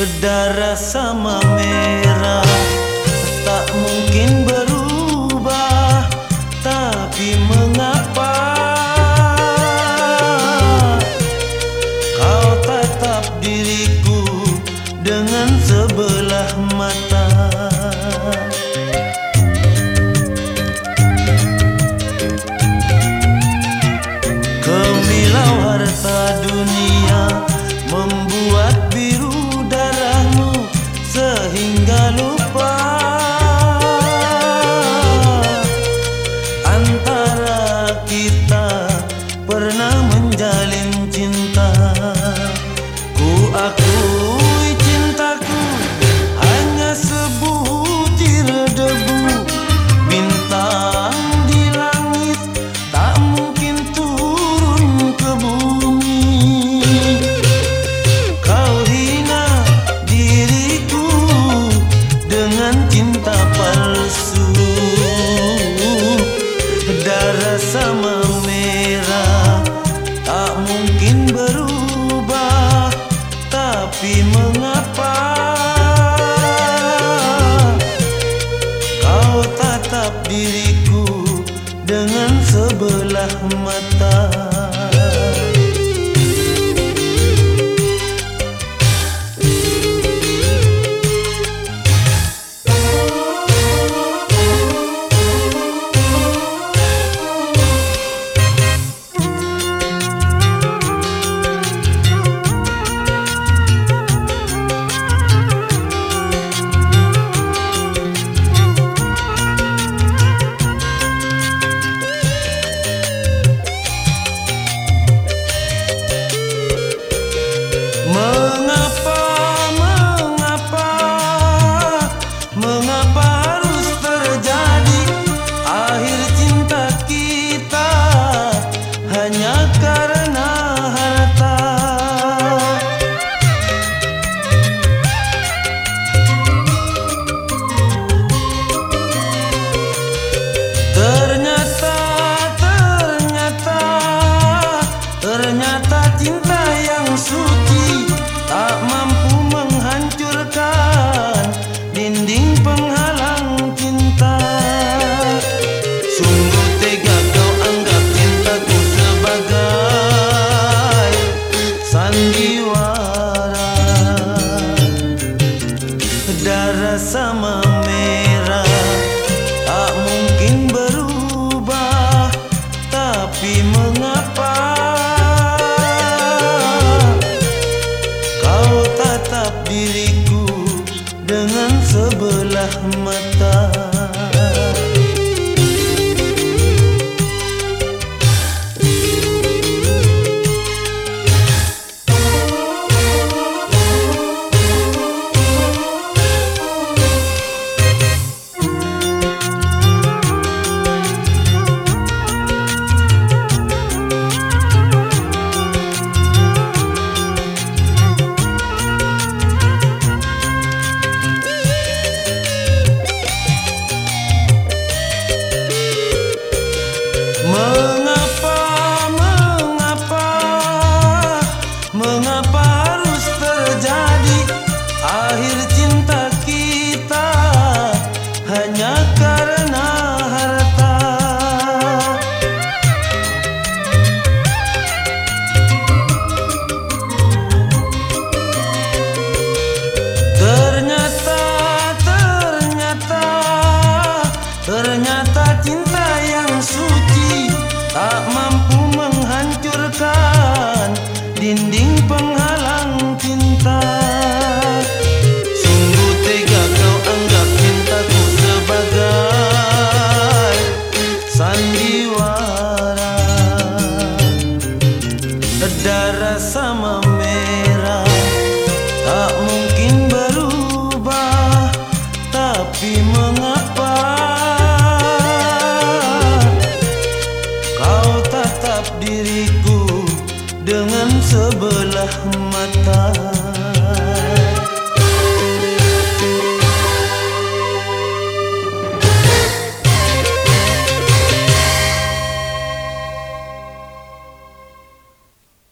Darah sama merah Tak mungkin ber luz. Tapi mengapa Kau tatap diriku Dengan sebelah mata? diriku dengan sebelah mata. Mengapa harus terjadi akhir cinta kita hanya karena harta? Ternyata, ternyata, ternyata. Rasa memerah. Tak mungkin berubah Tapi mengapa? Kau tetap diriku